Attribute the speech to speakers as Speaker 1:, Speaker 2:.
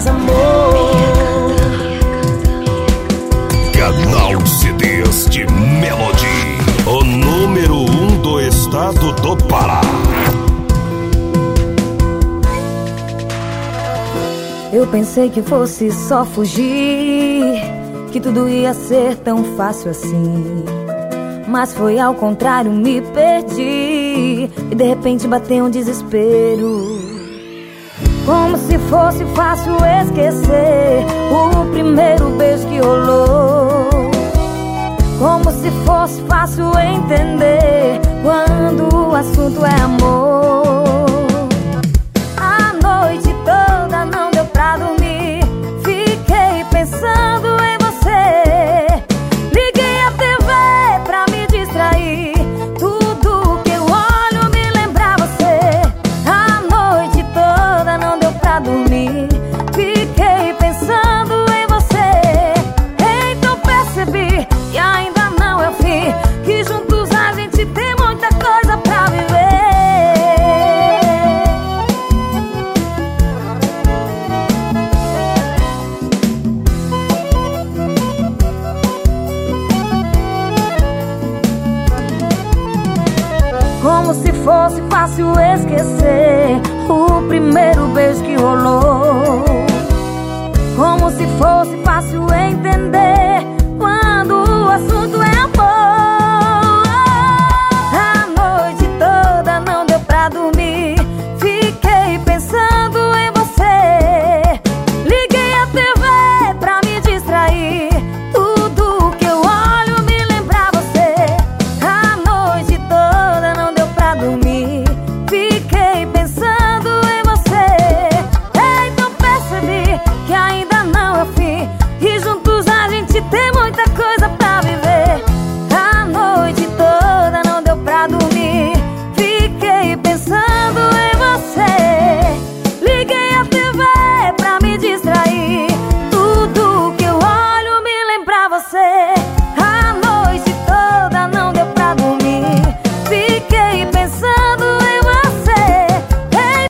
Speaker 1: mais amor.
Speaker 2: Canal CDs de Melody, o número um do estado do Pará.
Speaker 1: Eu pensei que fosse só fugir, que tudo ia ser tão fácil assim. Mas foi ao contrário, me perdi e de repente bateu um desespero. Fosse fácil esquecer o primeiro beijo que rolou. Como se fosse fácil entender quando o assunto é amor. Como se fosse fácil esquecer o